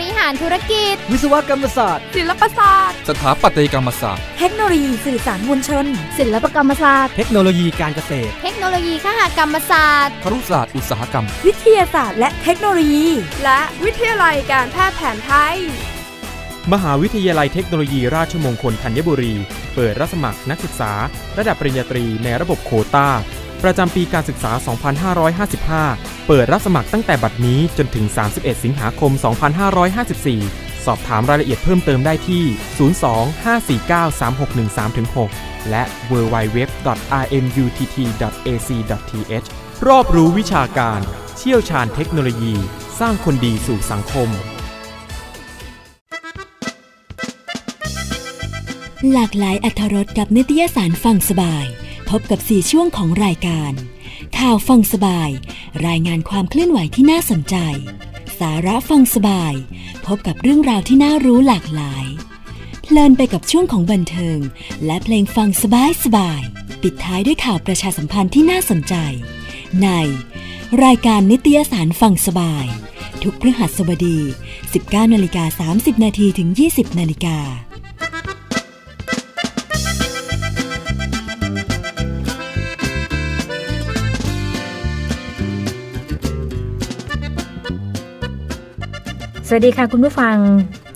ริหารธุรกิจ วิศวกรรมศาสตร์ ศิลปศาสตร์ สถาปัตยกรรมศาสตร์ เทคโนโลยีสื่อสารมวลชน ศิลปกรรมศาสตร์ เทคโนโลยีการเกษตร เทคโนโลยีขหกรรมศาสตร์ ครุศาสตร์อุตสาหกรรม วิทยาศาสตร์และเทคโนโลยี และวิทยาลัยการแพทย์แผนไทย มหาวิทยาลัยเทคโนโลยีราชมงคลธัญบุรี เปิดรับสมัครนักศึกษา ระดับปริญญาตรีในระบบโควตา ประจำปีการศึกษา 2555 เปิดรับสมัครตั้งแต่บัดนี้จนถึง 31 สิงหาคม 2554 สอบถามรายละเอียดเพิ่มเติมได้ที่ 02-549-3613-6 และ www.rmutt.ac.th รอบรู้วิชาการ เชี่ยวชาญเทคโนโลยี สร้างคนดีสู่สังคม หลากหลายอัธรสกับนิตยสารฟังสบาย พบกับ 4 ช่วงของรายการ ข่าวฟังสบาย รายงานความเคลื่อนไหวที่น่าสนใจ สาระฟังสบาย พบกับเรื่องราวที่น่ารู้หลากหลาย เพลินไปกับช่วงของบันเทิง และเพลงฟังสบายสบาย ปิดท้ายด้วยข่าวประชาสัมพันธ์ที่น่าสนใจ ใน รายการนิตยสารฟังสบาย ทุกพฤหัสบดี 19นาฬิกา30นาทีถึง 20นาฬิกา สวัสดีค่ะคุณผู้ฟัง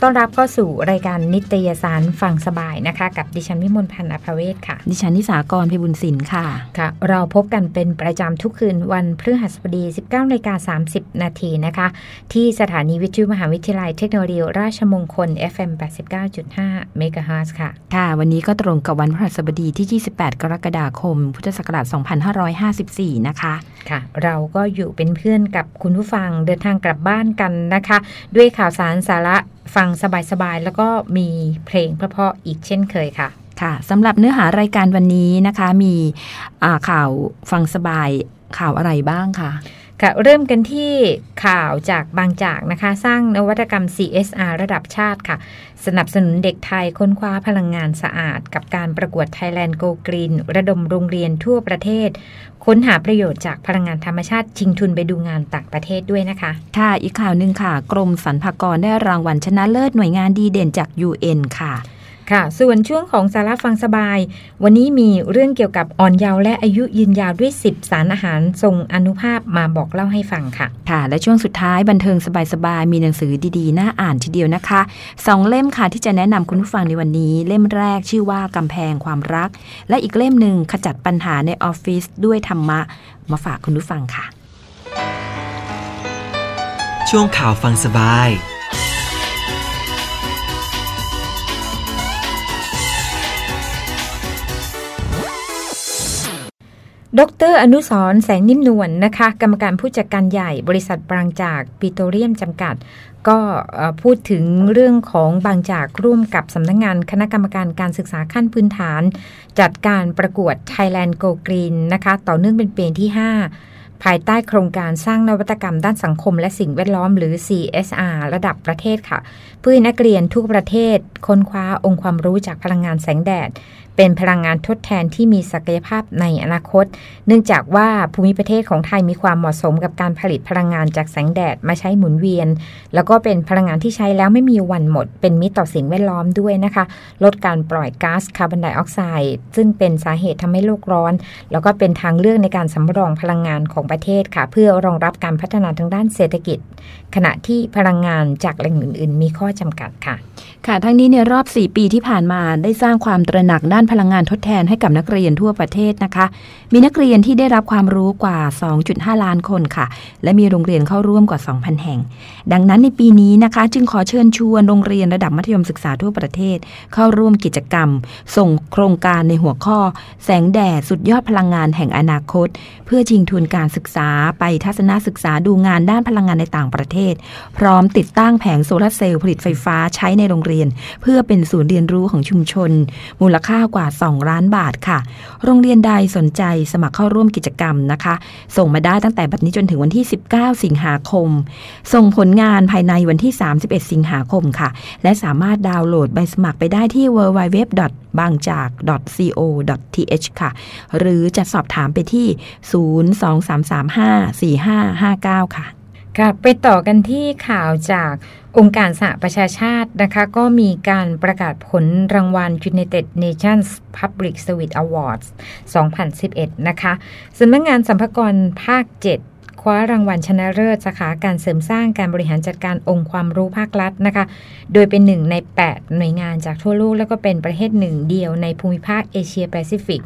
ต้อนรับเข้าสู่รายการนิตยสารฟังสบายนะคะ กับดิฉันวิมลพันธ์อภเวศค่ะ ดิฉันนิสากรพิบุญสินค่ะค่ะ เราพบกันเป็นประจำทุกคืนวันพฤหัสบดี 19นาฬิกา30 นาทีนะคะ ที่สถานีวิทยุมหาวิทยาลัยเทคโนโลยีราชมงคล FM 89.5เมกะเฮิรตซ์ค่ะ ค่ะ วันนี้ก็ตรงกับวันพฤหัสบดีที่ 28 กรกฎาคม พุทธศักราช 2554 นะคะค่ะ เราก็อยู่เป็นเพื่อนกับคุณผู้ฟังเดินทางกลับบ้านกันนะคะ ด้วยข่าวสารสาระ ฟังสบายๆ แล้วก็มีเพลงเพราะๆอีกเช่นเคยค่ะ ค่ะสำหรับเนื้อหารายการวันนี้นะคะ มีข่าวฟังสบายข่าวอะไรบ้างคะ ค่ะเริ่มกันที่ข่าวจากบางจากนะคะ สร้างนวัตกรรม CSR ระดับชาติค่ะ สนับสนุนเด็กไทยค้นคว้าพลังงานสะอาด กับการประกวด Thailand Go Green ระดมโรงเรียนทั่วประเทศ ค้นหาประโยชน์จากพลังงานธรรมชาติ ชิงทุนไปดูงานต่างประเทศด้วยนะคะ ค่ะอีกข่าวหนึ่งค่ะ กรมสรรพากรได้รางวัลชนะเลิศหน่วยงานดีเด่นจาก UN ค่ะ ค่ะ ส่วนช่วงของสาระฟังสบาย วันนี้มีเรื่องเกี่ยวกับอ่อนเยาว์และอายุยืนยาวด้วย 10 สารอาหารทรงอนุภาพมาบอกเล่าให้ฟังค่ะ ค่ะ และช่วงสุดท้ายบันเทิงสบายๆ มีหนังสือดีๆ น่าอ่านทีเดียวนะคะสองเล่มค่ะที่จะแนะนำคุณผู้ฟังในวันนี้ เล่มแรกชื่อว่ากำแพงความรัก และอีกเล่มหนึ่งขจัดปัญหาในออฟฟิศด้วยธรรมะ มาฝากคุณผู้ฟังค่ะ ช่วงข่าวฟังสบาย ดร อนุสรแสงนิ่มนวลนนะคะ กรรมการผู้จัดการใหญ่บริษัทบางจากปิโตรเลียมจำกัด ก็พูดถึงเรื่องของบางจากร่วมกับสำนักงงานคณะกรรมการการศึกษาขั้นพื้นฐาน จัดการประกวด Thailand Go Green นะคะ ต่อเนื่องเป็นปีที่ 5 ภายใต้โครงการสร้างนวัตกรรมด้านสังคมและสิ่งแวดล้อมหรือ CSR ระดับประเทศค่ะ เพื่อนักเรียนทุกประเทศค้นคว้าองค์ความรู้จากพลังงานแสงแดด เป็นพลังงานทดแทนที่มีศักยภาพในอนาคต เนื่องจากว่าภูมิประเทศของไทยมีความเหมาะสมกับการผลิตพลังงานจากแสงแดดมาใช้หมุนเวียน แล้วก็เป็นพลังงานที่ใช้แล้วไม่มีวันหมด เป็นมิตรต่อสิ่งแวดล้อมด้วยนะคะ ลดการปล่อยก๊าซคาร์บอนไดออกไซด์ซึ่งเป็นสาเหตุทำให้โลกร้อน แล้วก็เป็นทางเลือกในการสำรองพลังงานของประเทศค่ะ เพื่อรองรับการพัฒนาทางด้านเศรษฐกิจ ขณะที่พลังงานจากแหล่งอื่น ๆ มีข้อจำกัดค่ะ ค่ะทั้งนี้ในรอบ 4 ปีที่ผ่านมาได้สร้างความตระหนักด้านพลังงานทดแทนให้กับนักเรียนทั่วประเทศนะคะ มีนักเรียนที่ได้รับความรู้กว่า 2.5 ล้านคนค่ะ และมีโรงเรียนเข้าร่วมกว่า 2,000 แห่ง ดังนั้นในปีนี้นะคะ จึงขอเชิญชวนโรงเรียนระดับมัธยมศึกษาทั่วประเทศ เข้าร่วมกิจกรรม ส่งโครงการในหัวข้อ แสงแดดสุดยอดพลังงานแห่งอนาคต เพื่อชิงทุนการศึกษาไปทัศนศึกษาดูงานด้านพลังงานในต่างประเทศ พร้อมติดตั้งแผงโซลาร์เซลล์ผลิตไฟฟ้าใช้ในโรงเรียน เพื่อเป็นศูนย์เรียนรู้ของชุมชน มูลค่ากว่า 2 ล้านบาทค่ะ โรงเรียนใดสนใจสมัครเข้าร่วมกิจกรรมนะคะ ส่งมาได้ตั้งแต่บัดนี้จนถึงวันที่ 19 สิงหาคม ส่งผลงานภายในวันที่ 31 สิงหาคมค่ะ และสามารถดาวน์โหลดใบสมัครไปได้ที่ www. บางจาก co.th ค่ะ หรือจะสอบถามไปที่ 023354559 ค่ะ ค่ะไปต่อกันที่ข่าวจากองค์การสหประชาชาตินะคะ ก็มีการประกาศผลรางวัล United Nations Public Service Awards 2011 นะคะสำนักงงานสัมภากรภาค 7 คว้ารางวัลชนะเลิศสาขาการเสริมสร้างการบริหารจัดการองค์ความรู้ภาครัฐนะคะ โดยเป็นหนึ่งใน 8 หน่วยงานจากทั่วโลก แล้วก็เป็นประเทศหนึ่งเดียวในภูมิภาคเอเชียแปซิฟิก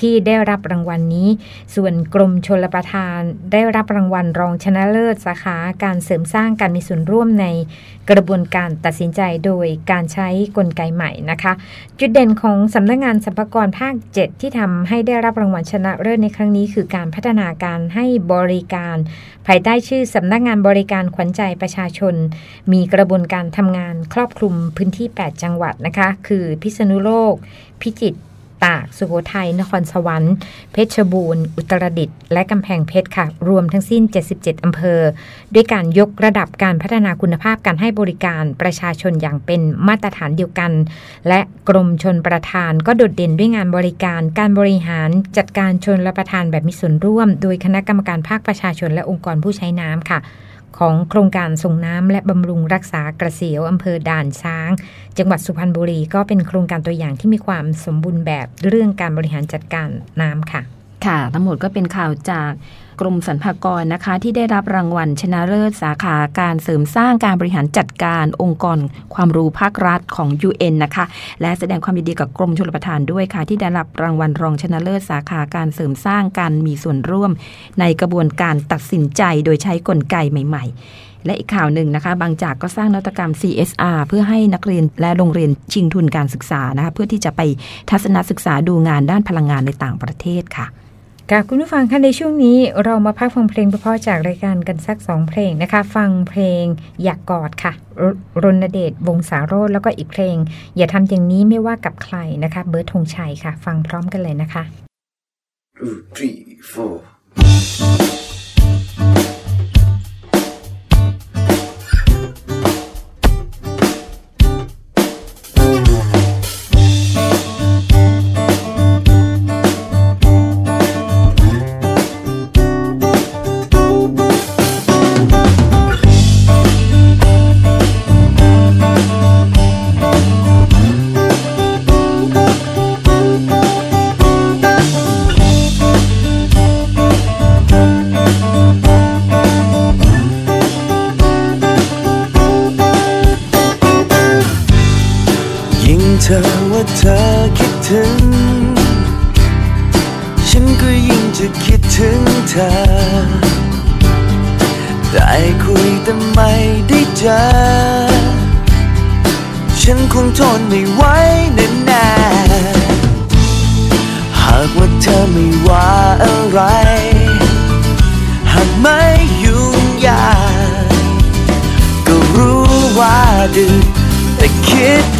ที่ได้รับรางวัลนนี้ ส่วนกรมชลประทานได้รับรางวัลรองชนะเลิศสาขาการเสริมสร้างการมีส่วนร่วมในกระบวนการตัดสินใจโดยการใช้กลไกใหม่นะคะ จุดเด่นของสำนักงงานสัมภากรภาค 7 ที่ทำให้ได้รับรางวัลชนะเลิศในครั้งนี้ คือการพัฒนาการให้บริการภายใต้ชื่อสำนักงงานบริการขวัญใจประชาชน มีกระบวนการทำงานครอบคลุมพื้นที่ 8 จังหวัดนะคะ คือพิษณุโลก พิจิตร ตาก สุโขทัย นครสวรรค์ เพชรบูรณ์ อุตรดิตถ์ และกำแพงเพชรค่ะ รวมทั้งสิ้น 77 อำเภอ ด้วยการยกระดับการพัฒนาคุณภาพการให้บริการประชาชนอย่างเป็นมาตรฐานเดียวกัน และกรมชนประทานก็โดดเด่นด้วยงานบริการ การบริหารจัดการชนรับประทานแบบมีส่วนร่วม โดยคณะกรรมการภาคประชาชนและองค์กรผู้ใช้น้ำค่ะ ของโครงการส่งน้ำและบำรุงรักษากระเสียวอำเภอด่านช้าง จังหวัดสุพรรณบุรีก็เป็นโครงการตัวอย่างที่มีความสมบูรณ์แบบเรื่องการบริหารจัดการน้ำค่ะ ค่ะ ทั้งหมดก็เป็นข่าวจากกรมสรรพากรนะคะ ที่ได้รับรางวัลชนะเลิศสาขาการเสริมสร้างการบริหารจัดการองค์กรความรู้ภาครัฐของ UN นะคะ และแสดงความยินดีกับกรมชลประทานด้วยค่ะ ที่ได้รับรางวัลรองชนะเลิศสาขาการเสริมสร้างการมีส่วนร่วม ในกระบวนการตัดสินใจโดยใช้กลไกใหม่ ๆและอีกข่าวหนึ่งนะคะ บางจากก็สร้างนวัตกรรม CSR เพื่อให้นักเรียนและโรงเรียนชิงทุนการศึกษานะคะเพื่อที่จะไปทัศนศึกษาดูงานด้านพลังงานในต่างประเทศค่ะ ค่ะคุณผู้ฟังคะในช่วงนี้เรามาพักฟังเพลงเพราะจากรายการกันสักสองเพลงนะคะ ฟังเพลงอยากกอดค่ะรรณเดชวงสาโรธแล้วก็อีกเพลง อย่าทำอย่างนี้ไม่ว่ากับใครนะคะ เบิร์ดธงชัยค่ะ ฟังพร้อมกันเลยนะคะ Two, three, four.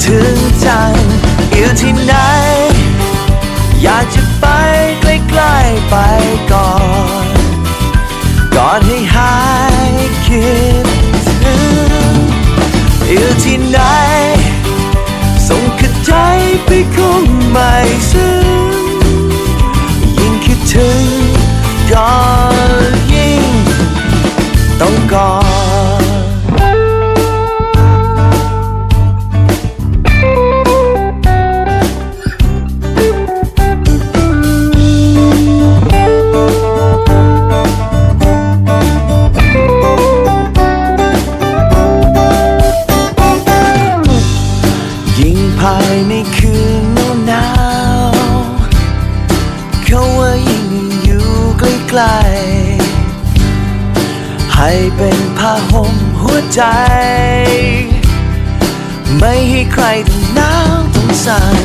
ถึงจังอยู่ที่ไหน อยากจะไปใกล้ๆไป ผ้าห่มหัวใจ ไม่ให้ใครต้องหนาวต้องสั่น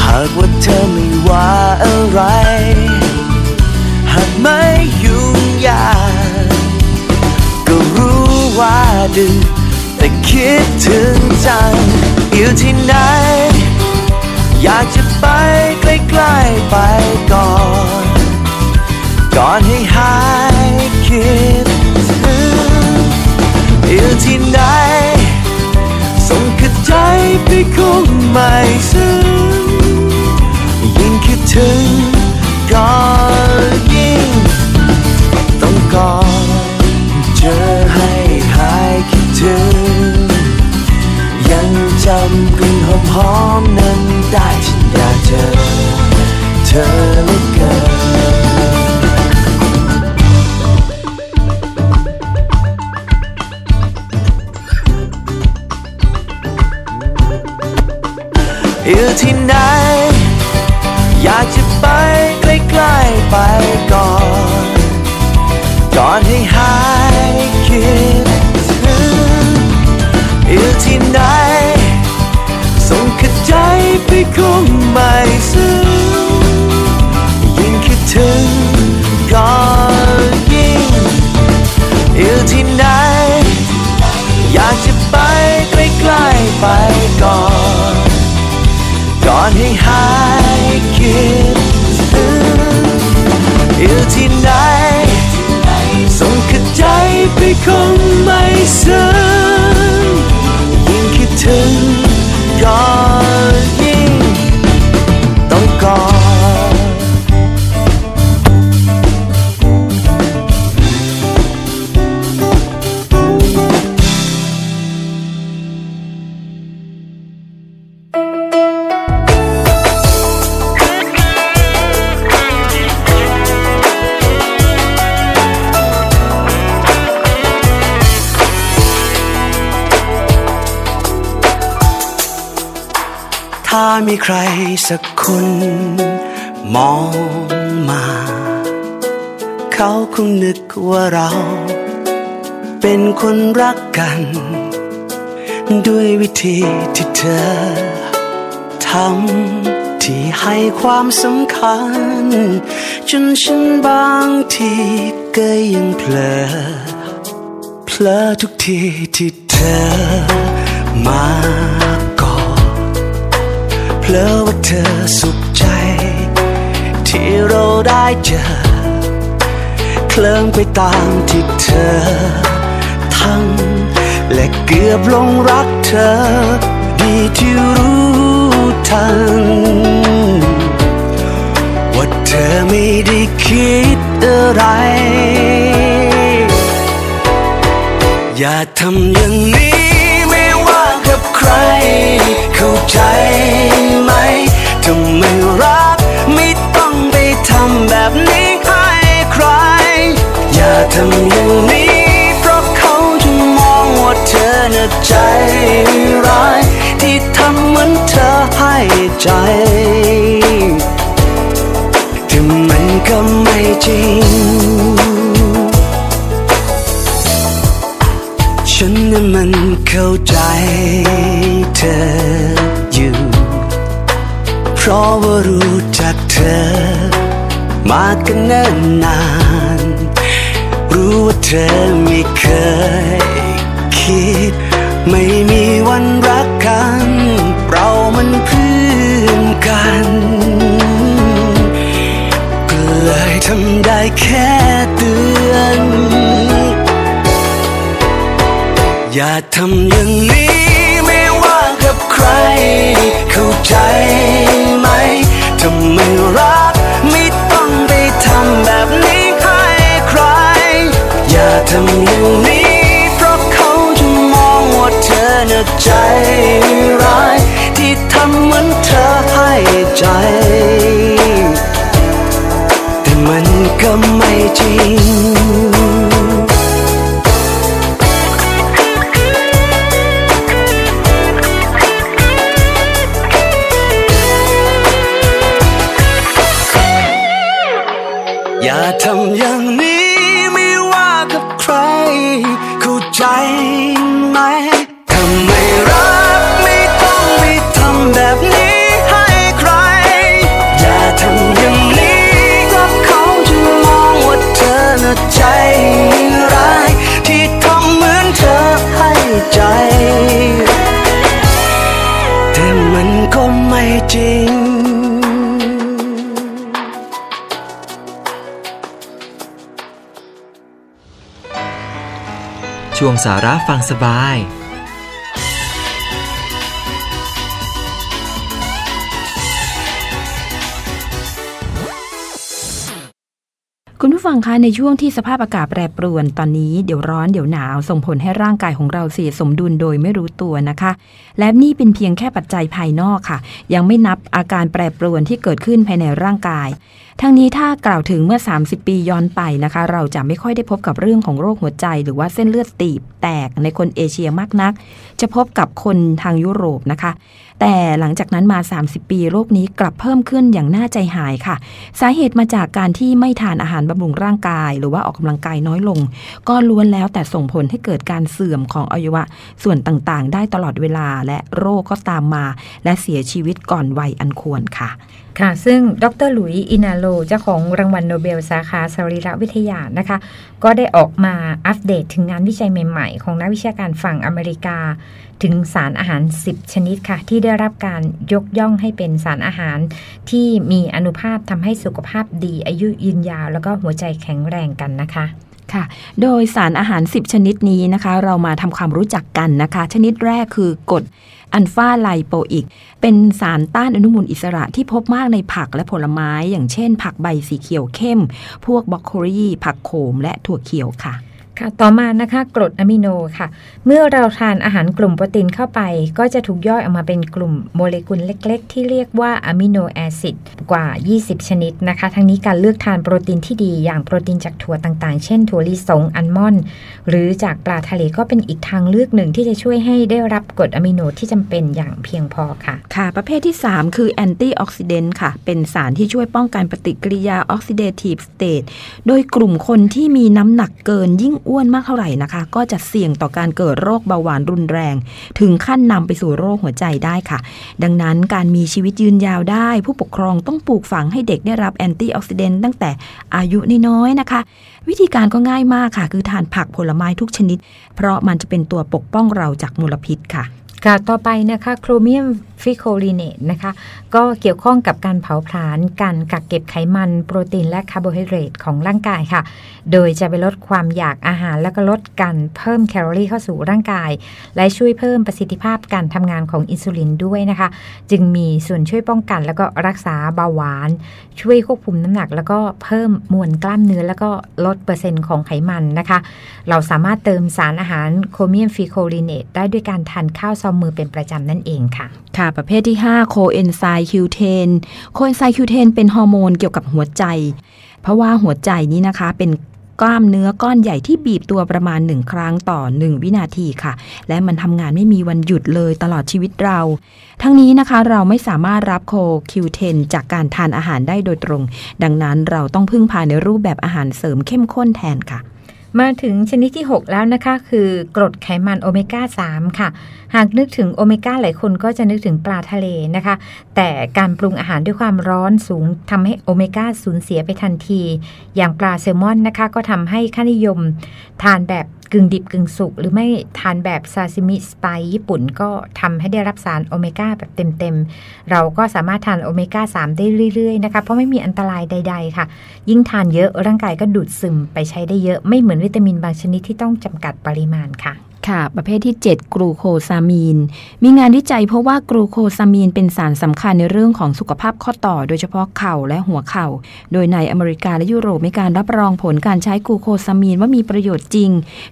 หากว่าเธอไม่ว่าอะไร หากไม่ยุ่งยากก็รู้ว่าดึกแต่คิดถึงจังอยู่ที่ไหน อยากจะไปใกล้ๆไปก่อน ก่อนให้หายคิด อยู่ที่ไหนส่งขึ้นใจไปคงไม่ซึ้งยิ่งคิดถึงก็ยิ่งต้องก่อนหายคิดถึง ยังจำกลิ่นหอมหอมๆนั้นได้ฉันอยากเจอเธอ มีใครสักคน มองมา เขาคงนึกว่าเรา เป็นคนรักกัน ด้วยวิธีที่เธอทำที่ให้ความสำคัญ จนฉันบางทีก็ยังเผลอเพลอทุกทีที่เธอมา เพลอว่าเธอสุขใจ ที่เราได้เจอ เคลิ้มไปตามที่เธอทำและเกือบลงรักเธอ ดีที่รู้ทัน ว่าเธอไม่ได้คิดอะไร อย่าทำอย่างนี้ไม่ว่ากับใคร เข้าใจไหมถ้าไม่รักไม่ต้องไปทำแบบนี้ให้ใคร อย่าทำอย่างนี้ เพราะเขาจะมองว่าเธอน่ะใจร้าย ที่ทำเหมือนเธอให้ใจแต่มันก็ไม่จริงฉันนั้นมันเข้าใจ ออยู่ เพราะว่ารู้จักเธอ มากันเนิ่นนาน รู้ว่าเธอไม่เคยคิด ไม่มีวันรักกัน เรามันเพื่อนกันก็เลยทำได้แค่เตือนอย่าทำอย่างนี้ ใคร เข้าใจไหมถ้าไม่รักไม่ต้องไปทำแบบนี้ให้ใคร อย่าทำอย่างนี้ เพราะเขาจะมองว่าเธอน่ะใจร้าย ที่ทำเหมือนเธอให้ใจ แต่มันก็ไม่จริง สาระฟังสบาย คุณผู้ฟังคะในช่วงที่สภาพอากาศแปรปรวนตอนนี้เดี๋ยวร้อนเดี๋ยวหนาวส่งผลให้ร่างกายของเราเสียสมดุลโดยไม่รู้ตัวนะคะ และนี่เป็นเพียงแค่ปัจจัยภายนอกค่ะ ยังไม่นับอาการแปรปรวนที่เกิดขึ้นภายในร่างกาย ทั้งนี้ถ้ากล่าวถึงเมื่อ 30 ปีย้อนไปนะคะ เราจะไม่ค่อยได้พบกับเรื่องของโรคหัวใจหรือว่าเส้นเลือดตีบแตกในคนเอเชียมากนัก จะพบกับคนทางยุโรปนะคะ แต่หลังจากนั้นมา 30 ปีโรคนี้กลับเพิ่มขึ้นอย่างน่าใจหายค่ะ สาเหตุมาจากการที่ไม่ทานอาหารบำรุงร่างกาย หรือว่าออกกำลังกายน้อยลง ก็ล้วนแล้วแต่ส่งผลให้เกิดการเสื่อมของอวัยวะ ส่วนต่างๆ ได้ตลอดเวลาและโรคก็ตามมา และเสียชีวิตก่อนวัยอันควรค่ะ ค่ะ ซึ่งดรหลุยอินาโลเจ้าของรางวัลโนเบลสาขาสรีรวิทยานะคะ ก็ได้ออกมาอัปเดตถึงงานวิจัยใหม่ๆ ของนักวิชาการฝั่งอเมริกา ถึงสารอาหาร 10 ชนิดค่ะ ที่ได้รับการยกย่องให้เป็นสารอาหาร ที่มีอนุภาพทำให้สุขภาพดีอายุยืนยาว แล้วก็หัวใจแข็งแรงกันนะคะค่ะ โดยสารอาหาร 10 ชนิดนี้นะคะ เรามาทำความรู้จักกันนะคะ ชนิดแรกคือกรด อัลฟาไลโปอิก เป็นสารต้านอนุมูลอิสระที่พบมากในผักและผลไม้ อย่างเช่น ผักใบสีเขียวเข้ม พวกบรอกโคลีผักโขมและถั่วเขียวค่ะ ค่ะต่อมานะคะกรดอะมิโนค่ะ เมื่อเราทานอาหารกลุ่มโปรตีนเข้าไป ก็จะถูกย่อยออกมาเป็นกลุ่มโมเลกุลเล็ก ๆ ที่เรียกว่า amino acid กว่า 20 ชนิดนะคะ ทั้งนี้การเลือกทานโปรตีนที่ดีอย่างโปรตีนจากถั่วต่างๆ เช่น ถั่วลิสงอัลมอนด์หรือจากปลาทะเลก็เป็นอีกทางเลือกหนึ่งที่จะช่วยให้ได้รับกรดอะมิโนที่จำเป็นอย่างเพียงพอค่ะค่ะ ประเภทที่ 3 คือ antioxidant ค่ะ เป็นสารที่ช่วยป้องกันปฏิกิริยา oxidative stressโดยกลุ่มคนที่มีน้ำหนักเกินยิ่งอ้วนมากเท่าไหร่นะคะ ก็จะเสี่ยงต่อการเกิดโรคเบาหวานรุนแรง ถึงขั้นนำไปสู่โรคหัวใจได้ค่ะ ดังนั้นการมีชีวิตยืนยาวได้ ผู้ปกครองต้องปลูกฝังให้เด็กได้รับ antioxidant ตั้งแต่อายุน้อยๆนะคะ วิธีการก็ง่ายมากค่ะ คือทานผักผลไม้ทุกชนิด เพราะมันจะเป็นตัวปกป้องเราจากมลพิษค่ะ ค่ะ ต่อไปนะคะ chromium picolinate นะคะ ก็เกี่ยวข้องกับการเผาผลาญ การกักเก็บไขมัน โปรตีน และคาร์โบไฮเดรตของร่างกายค่ะ โดยจะไปลดความอยากอาหาร และก็ลดการเพิ่มแคลอรี่เข้าสู่ร่างกาย และช่วยเพิ่มประสิทธิภาพการทำงานของอินซูลินด้วยนะคะ จึงมีส่วนช่วยป้องกัน แล้วก็รักษาเบาหวาน ช่วยควบคุมน้ำหนัก แล้วก็เพิ่มมวลกล้ามเนื้อ แล้วก็ลดเปอร์เซ็นต์ของไขมันนะคะ เราสามารถเติมสารอาหาร chromium picolinate ได้ด้วยการทานข้าวซ้อมมือเป็นประจำนั่นเองค่ะ ค่ะ ประเภทที่ 5 coenzyme Q10 coenzyme Q10เป็นฮอร์โมนเกี่ยวกับหัวใจ เพราะว่าหัวใจนี้นะคะเป็นกล้ามเนื้อก้อนใหญ่ที่บีบตัวประมาณ 1 ครั้งต่อ 1 วินาทีค่ะ และมันทำงานไม่มีวันหยุดเลยตลอดชีวิตเรา ทั้งนี้นะคะเราไม่สามารถรับโคคิวเทนจากการทานอาหารได้โดยตรง ดังนั้นเราต้องพึ่งพาในรูปแบบอาหารเสริมเข้มข้นแทนค่ะ มาถึงชนิดที่ 6 แล้วนะคะ คือกรดไขมันโอเมก้า 3 ค่ะ หากนึกถึงโอเมก้าหลายคนก็จะนึกถึงปลาทะเลนะคะ แต่การปรุงอาหารด้วยความร้อนสูงทำให้โอเมก้าสูญเสียไปทันที อย่างปลาแซลมอนนะคะ ก็ทำให้ค่านิยม ทานแบบกึ่งดิบกึ่งสุก หรือไม่ทานแบบซาชิมิสไตล์ญี่ปุ่นก็ทำให้ได้รับสารโอเมก้าแบบเต็มๆ เราก็สามารถทานโอเมก้า 3 ได้เรื่อยๆนะคะ เพราะไม่มีอันตรายใด ๆ ค่ะ ยิ่งทานเยอะร่างกายก็ดูดซึมไปใช้ได้เยอะไม่เหมือนวิตามินบางชนิดที่ต้องจำกัดปริมาณค่ะ ค่ะ ประเภทที่ 7 กรูโคซามีน มีงานวิจัยเพราะว่ากรูโคซามีนเป็นสารสำคัญในเรื่องของสุขภาพข้อต่อ โดยเฉพาะเข่าและหัวเข่า โดยในอเมริกาและยุโรปมีการรับรองผลการใช้กลูโคซามีนว่ามีประโยชน์จริง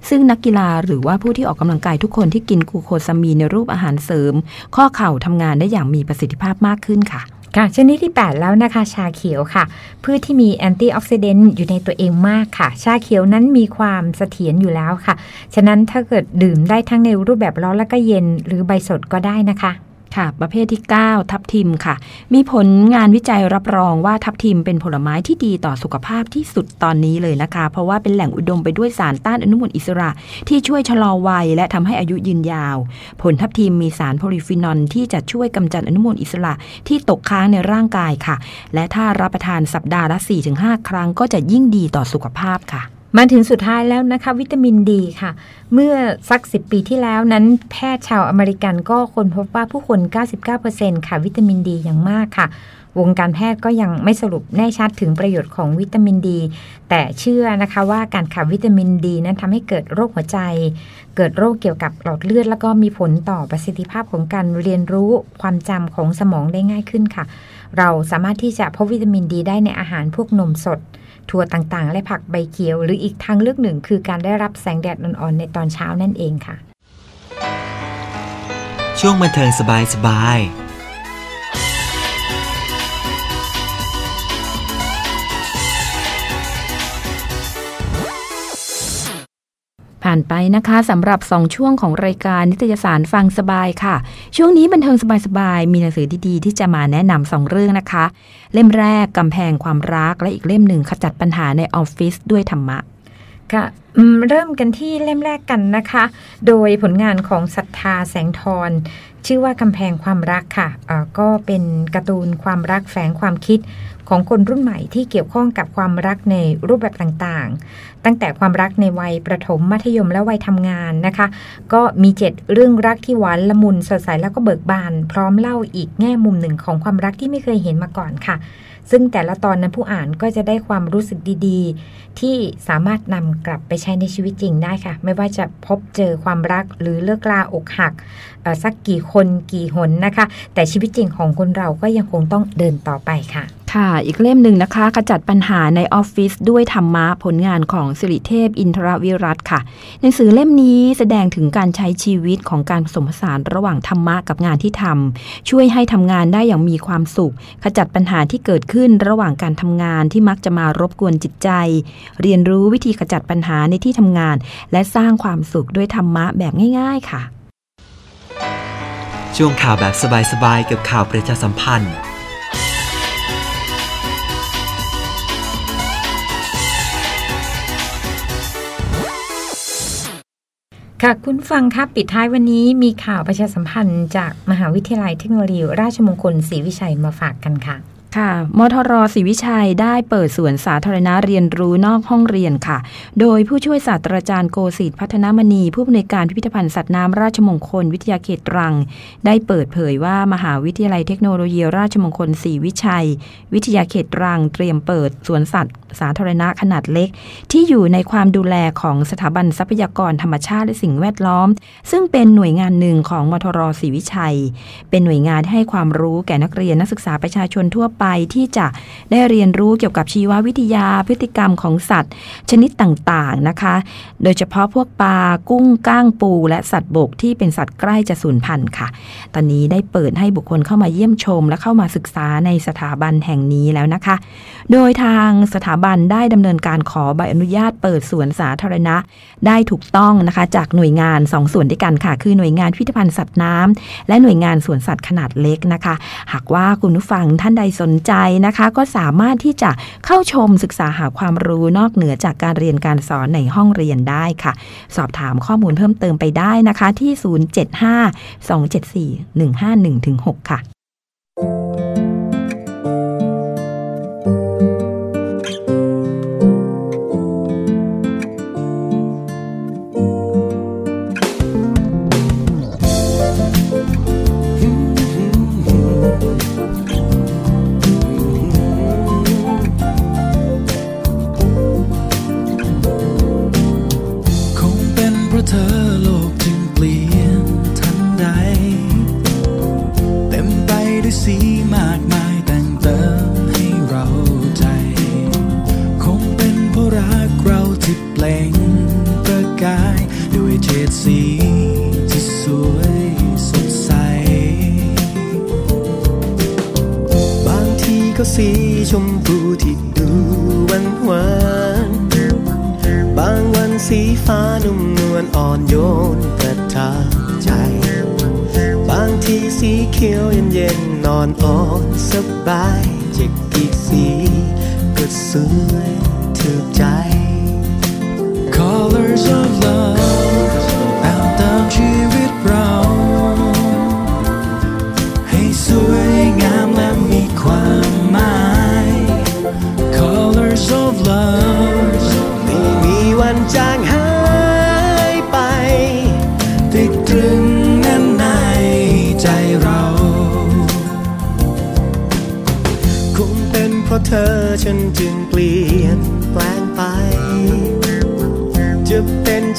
ซึ่งนักกีฬาหรือว่าผู้ที่ออกกำลังกายทุกคนที่กินกลูโคซามีนในรูปอาหารเสริม ข้อเข่าทำงานได้อย่างมีประสิทธิภาพมากขึ้นค่ะ ค่ะชนิดที่ 8 แล้วนะคะ ชาเขียวค่ะ พืชที่มี antioxidant อยู่ในตัวเองมากค่ะ ชาเขียวนั้นมีความเสถียรอยู่แล้วค่ะ ฉะนั้นถ้าเกิดดื่มได้ทั้งในรูปแบบร้อนแล้วก็เย็นหรือใบสดก็ได้นะคะ ค่ะ ประเภทที่ 9 ทับทิมค่ะ มีผลงานวิจัยรับรองว่าทับทิมเป็นผลไม้ที่ดีต่อสุขภาพที่สุดตอนนี้เลยนะคะ เพราะว่าเป็นแหล่งอุดมไปด้วยสารต้านอนุมูลอิสระ ที่ช่วยชะลอวัย และทำให้อายุยืนยาว ผลทับทิมมีสาร polyphenol ที่จะช่วยกำจัดอนุมูลอิสระที่ตกค้างในร่างกายค่ะ และถ้ารับประทานสัปดาห์ละ 4-5 ครั้งก็จะยิ่งดีต่อสุขภาพค่ะ มาถึงสุดท้ายแล้วนะคะ วิตามินดีค่ะ เมื่อสัก 10 ปีที่แล้วนั้นแพทย์ชาวอเมริกันก็ค้นพบว่าผู้คน 99% ขาดวิตามินดีอย่างมากค่ะ วงการแพทย์ก็ยังไม่สรุปแน่ชัดถึงประโยชน์ของวิตามินดี แต่เชื่อนะคะว่าการขาดวิตามินดีนั้นทำให้เกิดโรคหัวใจ เกิดโรคเกี่ยวกับหลอดเลือด แล้วก็มีผลต่อประสิทธิภาพของการเรียนรู้ความจำของสมองได้ง่ายขึ้นค่ะ เราสามารถที่จะพบวิตามินดีได้ในอาหารพวกนมสด ถั่วต่างๆ และผักใบเขียว หรืออีกทางเลือกหนึ่ง คือการได้รับแสงแดดอ่อนๆในตอนเช้านั่นเองค่ะ ช่วงบันเทิงสบายๆ ผ่านไปนะคะสำหรับ 2 ช่วงของรายการนิตยสารฟังสบายค่ะ ช่วงนี้บันเทิงสบายๆมีหนังสือดีๆที่จะมาแนะนำสองเรื่องนะคะ เล่มแรกกำแพงความรักและอีกเล่มหนึ่งขจัดปัญหาในออฟฟิศด้วยธรรมะค่ะเริ่มกันที่เล่มแรกกันนะคะ โดยผลงานของศรัทธาแสงทรชื่อว่ากำแพงความรักค่ะก็เป็นการ์ตูนความรักแฝงความคิด ของคนรุ่นใหม่ที่เกี่ยวข้องกับความรักในรูปแบบต่างๆ ตั้งแต่ความรักในวัยประถมมัธยมและวัยทำงานนะคะ ก็มีเจ็ดเรื่องรักที่หวานละมุนสดใสแล้วก็เบิกบาน พร้อมเล่าอีกแง่มุมหนึ่งของความรักที่ไม่เคยเห็นมาก่อนค่ะ ซึ่งแต่ละตอนนั้นผู้อ่านก็จะได้ความรู้สึกดีๆ ที่สามารถนำกลับไปใช้ในชีวิตจริงได้ค่ะ ไม่ว่าจะพบเจอความรักหรือเลิกลาอกหักสักกี่คนกี่หนนะคะ แต่ชีวิตจริงของคนเราก็ยังคงต้องเดินต่อไปค่ะ ค่ะ อีกเล่มหนึ่งนะคะ ขจัดปัญหาในออฟฟิศด้วยธรรมะผลงานของสิริเทพอินทรวิรัตค่ะ หนังสือเล่มนี้แสดงถึงการใช้ชีวิตของการผสมผสานระหว่างธรรมะกับงานที่ทำช่วยให้ทำงานได้อย่างมีความสุข ขจัดปัญหาที่เกิดขึ้นระหว่างการทำงานที่มักจะมารบกวนจิตใจ เรียนรู้วิธีขจัดปัญหาในที่ทำงาน และสร้างความสุขด้วยธรรมะแบบง่าย ๆ ค่ะ ช่วงข่าวแบบสบายๆกับข่าวประชาสัมพันธ์ ค่ะคุณฟังครับปิดท้ายวันนี้มีข่าวประชาสัมพันธ์จากมหาวิทยาลัยเทคโนโลยีราชมงคลศรีวิชัยมาฝากกันค่ะค่ะ มทรศรีวิชัยได้เปิดสวนสาธารณะเรียนรู้นอกห้องเรียนค่ะ โดยผู้ช่วยศาสตราจารย์โกศิษฐ์พัฒนมณี ผู้อำนวยการพิพิธภัณฑ์สัตว์น้ำราชมงคล วิทยาเขตตรัง ได้เปิดเผยว่ามหาวิทยาลัยเทคโนโลยีราชมงคลศรีวิชัย วิทยาเขตตรัง เตรียมเปิดสวนสัตว์ สาธารณะขนาดเล็ก ที่อยู่ในความดูแลของสถาบันทรัพยากรธรรมชาติและสิ่งแวดล้อม ซึ่งเป็นหน่วยงานหนึ่งของมทรศรีวิชัย เป็นหน่วยงานที่ให้ความรู้แก่นักเรียนนักศึกษาประชาชนทั่วไปที่จะได้เรียนรู้เกี่ยวกับชีววิทยาพฤติกรรมของสัตว์ ชนิดต่างๆนะคะ โดยเฉพาะพวกปลากุ้งก้างปู และสัตว์บกที่เป็นสัตว์ใกล้จะสูญพันธุ์ค่ะ ตอนนี้ได้เปิดให้บุคคลเข้ามาเยี่ยมชม และเข้ามาศึกษาในสถาบันแห่งนี้แล้วนะคะ โดยทางสถาบันได้ดำเนินการขอใบอนุญาตเปิดสวนสาธารณะ ได้ถูกต้องนะคะจากหน่วยงานสองส่วนด้วยกันค่ะ คือหน่วยงานพิพิธภัณฑ์สัตว์น้ำและหน่วยงานสวนสัตว์ขนาดเล็กนะคะ หากว่าคุณผู้ฟังท่านใดสนใจนะคะ ก็สามารถที่จะเข้าชมศึกษาหาความรู้นอกเหนือจากการเรียนการสอนในห้องเรียนได้ค่ะ สอบถามข้อมูลเพิ่มเติมไปได้นะคะที่ 075 274 151 6 ค่ะ ชมพูที่ดูหวานหวานบางวันสีฟ้านุ่มนวลอ่อนโยนประทับใจ บางทีสีเขียวเย็นเย็นนอนอ่อนสบายจะกี่สีก็สวยถูกใจ Colors of love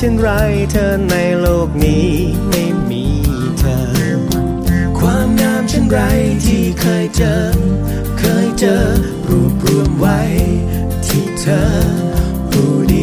เป็นเช่นไรเธอในโลกนี้ไม่มีเธอ ความงามเช่นไรที่เคยเจอ เคยเจอรวบรวมไว้ที่เธอผู้ดี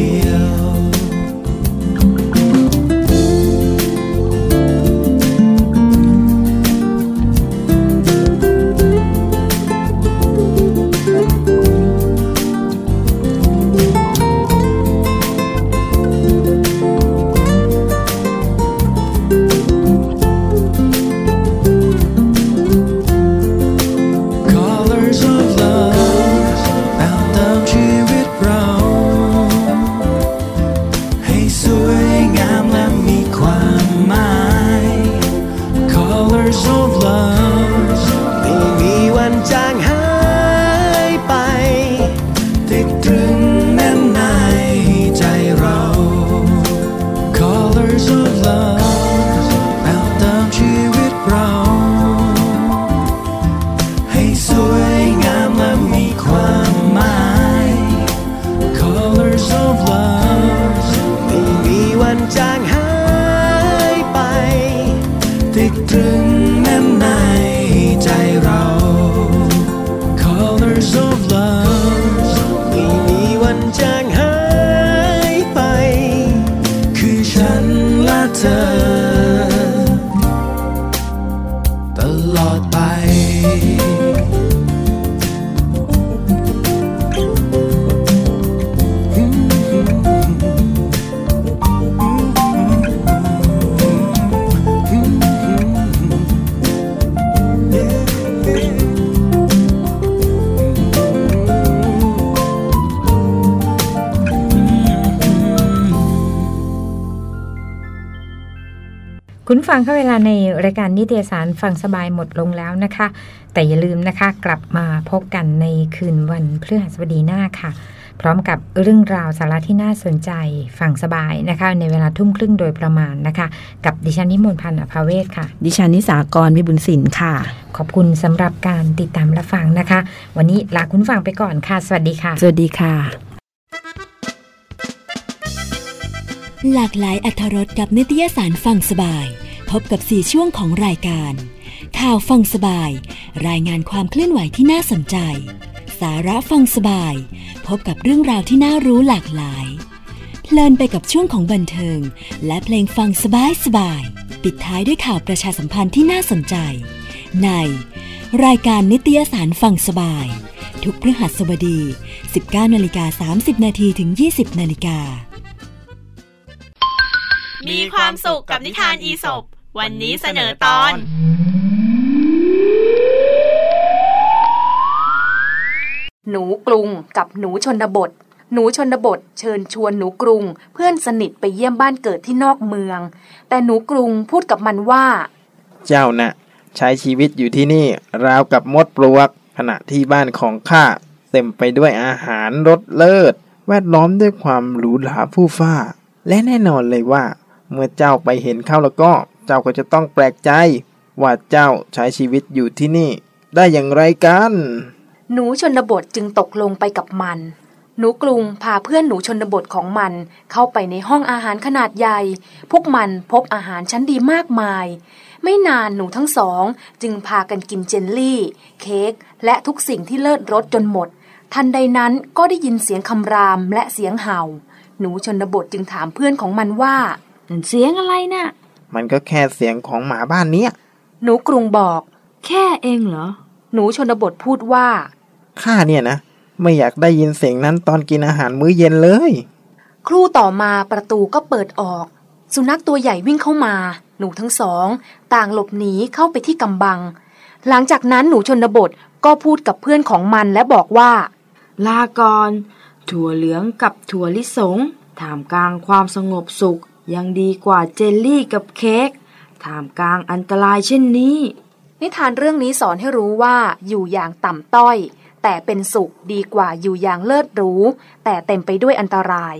คุณฟังเข้าเวลาในรายการนิตยสารฟังสบายหมดลงแล้วนะคะ แต่อย่าลืมนะคะ กลับมาพบกันในคืนวันพฤหัสบดีหน้าค่ะ พร้อมกับเรื่องราวสาระที่น่าสนใจฟังสบายนะคะ ในเวลาทุ่มครึ่งโดยประมาณนะคะ กับดิฉันนิมนต์พันธ์อภาเวศค่ะ ดิฉันนิสากรวิบุญสินค่ะ ขอบคุณสำหรับการติดตามและฟังนะคะ วันนี้ลาคุณฟังไปก่อนค่ะ สวัสดีค่ะ สวัสดีค่ะ หลากหลายอัธรสกับนิตยสารฟังสบาย พบกับ 4 ช่วงของรายการ ข่าวฟังสบาย รายงานความเคลื่อนไหวที่น่าสนใจ สาระฟังสบาย พบกับเรื่องราวที่น่ารู้หลากหลาย เพลินไปกับช่วงของบันเทิง และเพลงฟังสบายสบาย ปิดท้ายด้วยข่าวประชาสัมพันธ์ที่น่าสนใจ ใน รายการนิตยสารฟังสบาย ทุกพฤหัสบดี 19นาฬิกา30นาทีถึง 20นาฬิกามีความสุขกับนิทานอีสบ วันนี้เสนอตอน หนูกรุงกับหนูชนบท หนูชนบท เชิญชวนหนูกรุง เพื่อนสนิทไปเยี่ยมบ้านเกิดที่นอกเมือง แต่หนูกรุงพูดกับมันว่า เจ้านะ่ะใช้ชีวิตอยู่ที่นี่ราวกับมดปลวก ขณะที่บ้านของข้าเต็มไปด้วยอาหารรสเลิศ แวดล้อมด้วยความหรูหราผู้ฟ้า และแน่นอนเลยว่า เมื่อเจ้าไปเห็นเข้าแล้วก็ เจ้าก็จะต้องแปลกใจ ว่าเจ้าใช้ชีวิตอยู่ที่นี่ ได้อย่างไรกัน หนูชนบทจึงตกลงไปกับมัน หนูกรุงพาเพื่อนหนูชนบทของมัน เข้าไปในห้องอาหารขนาดใหญ่ พวกมันพบอาหารชั้นดีมากมาย ไม่นานหนูทั้งสอง จึงพากันกินเจลลี่ เค้กและทุกสิ่งที่เลิศรสจนหมด ทันใดนั้นก็ได้ยินเสียงคำรามและเสียงเห่า หนูชนบทจึงถามเพื่อนของมันว่า เสียงอะไรนะ่ะ มันก็แค่เสียงของหมาบ้านเนี้ย หนูกรุงบอก แค่เองเหรอ หนูชนบทพูดว่า ข้าเนี่ยนะ ไม่อยากได้ยินเสียงนั้นตอนกินอาหารมื้อเย็นเลย ครู่ต่อมาประตูก็เปิดออก สุนัขตัวใหญ่วิ่งเข้ามา หนูทั้งสอง ต่างหลบหนีเข้าไปที่กำบัง หลังจากนั้นหนูชนบทก็พูดกับเพื่อนของมันและบอกว่า ลากร ถั่วเหลืองกับถั่วลิสงท่ามกลางความสงบสุข ยังดีกว่าเจลลี่กับเค้กท่ามกลางอันตรายเช่นนี้ นิทานเรื่องนี้สอนให้รู้ว่าอยู่อย่างต่ำต้อย แต่เป็นสุขดีกว่าอยู่อย่างเลิศหรูแต่เต็มไปด้วยอันตราย